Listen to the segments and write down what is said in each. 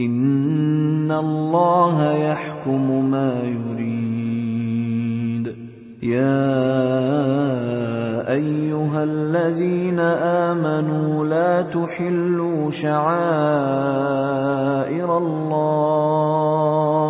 إن الله يحكم ما يريد. يا أيها الذين آمنوا لا تحلوا شعائر الله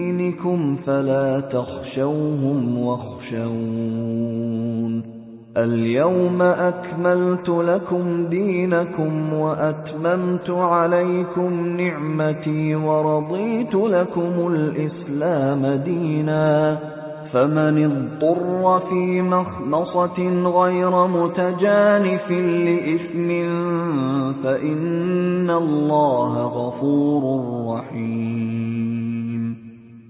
دينكم فلا تخشوهم واخشون. اليوم أكملت لكم دينكم وأتممت عليكم نعمتي ورضيت لكم الإسلام دينا. فمن اضطر في مخمصة غير متجانف لإثم فإن الله غفور رحيم.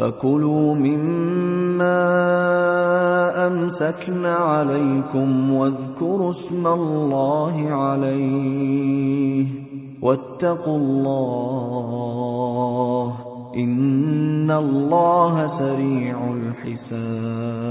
فكلوا مما أمسكن عليكم واذكروا اسم الله عليه واتقوا الله إن الله سريع الحساب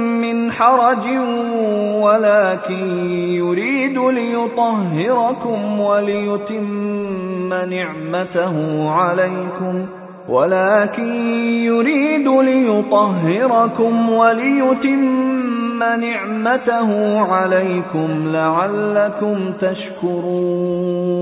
من حرج ولكن يريد ليطهركم وليتم نعمته عليكم. ولكن يريد ليطهركم وليتم نعمته عليكم لعلكم تشكرون.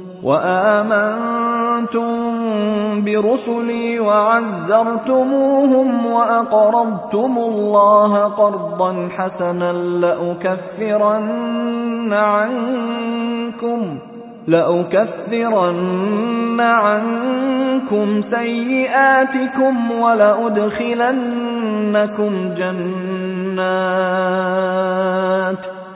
وآمنتم برسلي وعزرتموهم وأقرضتم الله قرضا حسنا لأكفرن عنكم لأكفرن عنكم سيئاتكم ولأدخلنكم جنات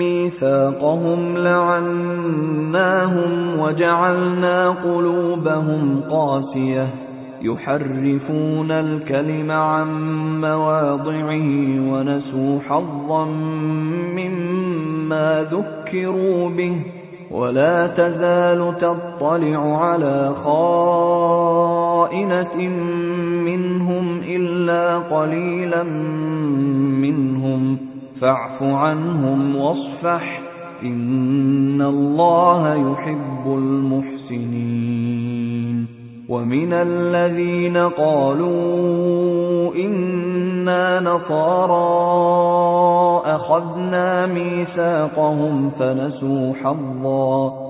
ميثاقهم لعناهم وجعلنا قلوبهم قاسية. يحرفون الكلم عن مواضعه ونسوا حظا مما ذكروا به. ولا تزال تطلع على خائنة منهم إلا قليلا منهم. فاعف عنهم واصفح إن الله يحب المحسنين. ومن الذين قالوا إنا نصارى أخذنا ميثاقهم فنسوا حظا.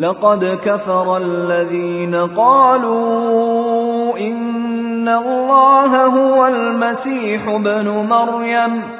لقد كفر الذين قالوا إن الله هو المسيح ابن مريم.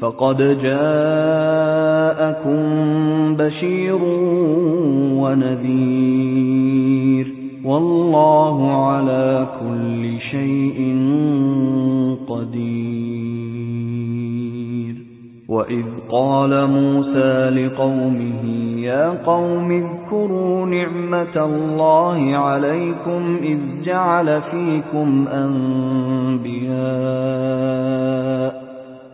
فقد جاءكم بشير ونذير. والله على كل شيء قدير. وإذ قال موسى لقومه يا قوم اذكروا نعمة الله عليكم إذ جعل فيكم أنبياء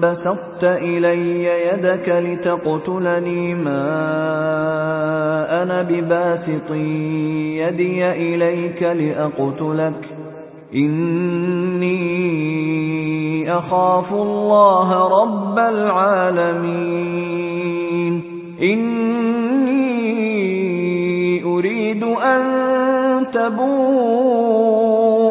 بسطت إلي يدك لتقتلني ما أنا بباسط يدي إليك لأقتلك إني أخاف الله رب العالمين إني أريد أن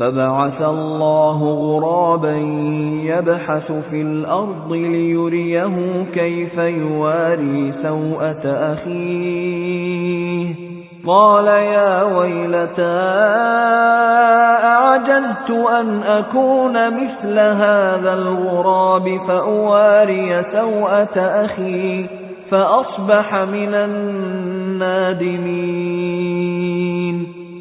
فبعث الله غرابا يبحث في الأرض ليريه كيف يواري سوءة أخيه قال يا ويلتى أعجزت أن أكون مثل هذا الغراب فأواري سوءة أخي فأصبح من النادمين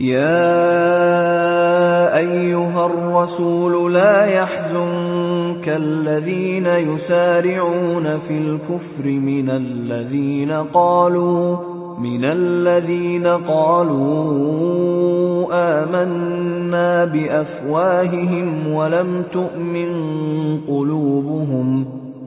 يا أيها الرسول لا يحزنك الذين يسارعون في الكفر من الذين قالوا من الذين قالوا آمنا بأفواههم ولم تؤمن قلوبهم.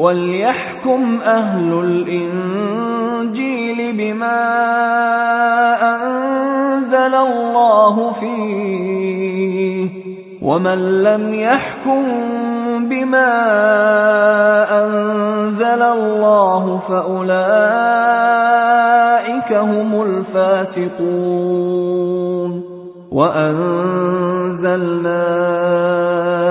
وليحكم أهل الإنجيل بما أنزل الله فيه ومن لم يحكم بما أنزل الله فأولئك هم الفاتقون وأنزلنا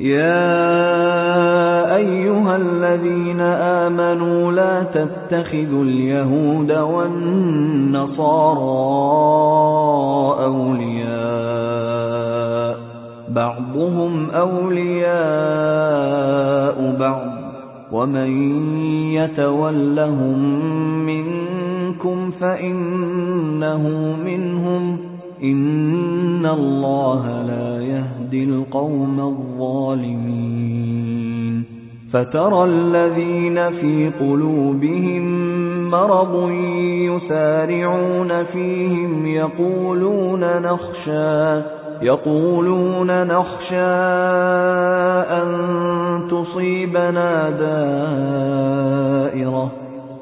يا أيها الذين آمنوا لا تتخذوا اليهود والنصارى أولياء. بعضهم أولياء بعض. ومن يتولهم منكم فإنه منهم. إن الله لا يهدي القوم الظالمين فترى الذين في قلوبهم مرض يسارعون فيهم يقولون نخشى يقولون نخشى أن تصيبنا دائرة.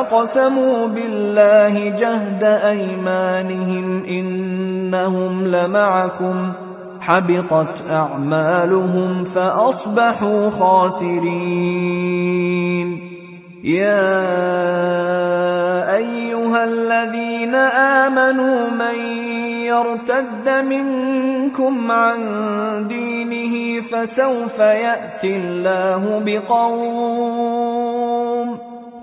أقسموا بالله جهد أيمانهم إنهم لمعكم حبطت أعمالهم فأصبحوا خاسرين. يا أيها الذين آمنوا من يرتد منكم عن دينه فسوف يأتي الله بقوم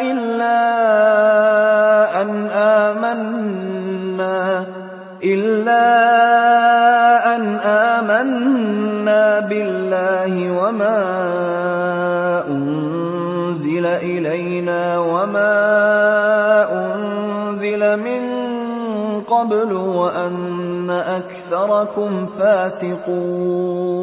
إلا أن آمنا إلا أن آمنا بالله وما أنزل إلينا وما أنزل من قبل وأن أكثركم فاتقون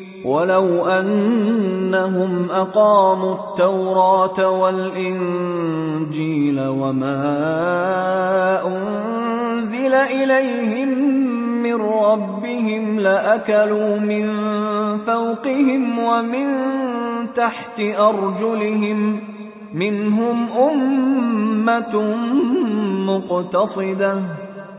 ولو أنهم أقاموا التوراة والإنجيل وما أنزل إليهم من ربهم لأكلوا من فوقهم ومن تحت أرجلهم منهم أمة مقتصدة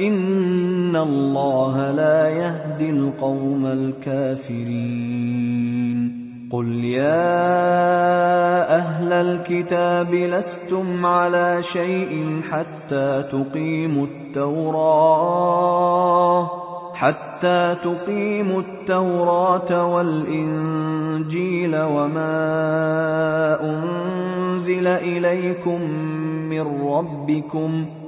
إن الله لا يهدي القوم الكافرين. قل يا أهل الكتاب لستم على شيء حتى تقيموا التوراة حتى تقيموا التوراة والإنجيل وما أنزل إليكم من ربكم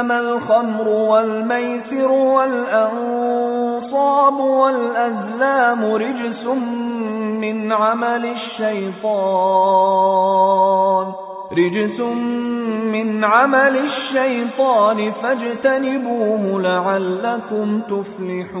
إِنَّمَا الْخَمْرُ وَالْمَيْسِرُ وَالْأَنصَابُ وَالْأَزْلَامُ رِجْسٌ مِّنْ عَمَلِ الشَّيْطَانِ. رِجْسٌ مِّنْ عَمَلِ الشَّيْطَانِ فَاجْتَنِبُوهُ لَعَلَّكُمْ تُفْلِحُونَ.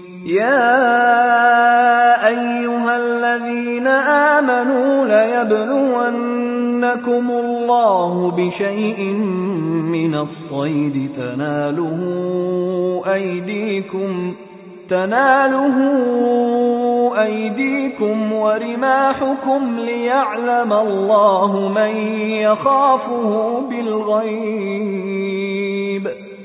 يَا أَيُّهَا الَّذِينَ آمَنُوا لَيَبْلُوَنَّكُمُ اللَّهُ بِشَيْءٍ مِّنَ الصَّيْدِ تَنَالُهُ أَيْدِيكُمْ تَنَالُهُ أَيْدِيكُمْ وَرِمَاحُكُمْ لِيَعْلَمَ اللَّهُ مَن يَخَافُهُ بِالْغَيْبِ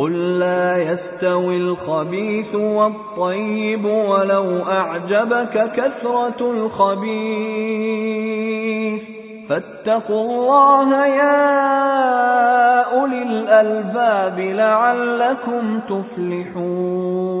قل لا يستوي الخبيث والطيب ولو أعجبك كثرة الخبيث فاتقوا الله يا أولي الألباب لعلكم تفلحون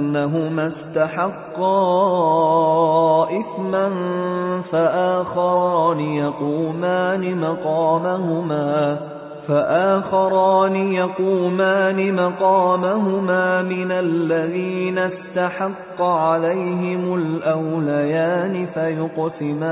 أنهما استحقا إثما فآخران يقومان مقامهما فآخران يقومان مقامهما من الذين استحق عليهم الأوليان فيقسمان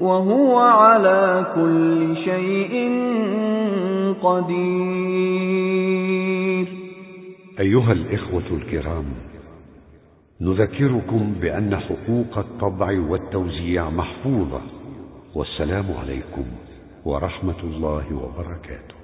وهو على كل شيء قدير. أيها الإخوة الكرام نذكركم بأن حقوق الطبع والتوزيع محفوظة والسلام عليكم ورحمة الله وبركاته.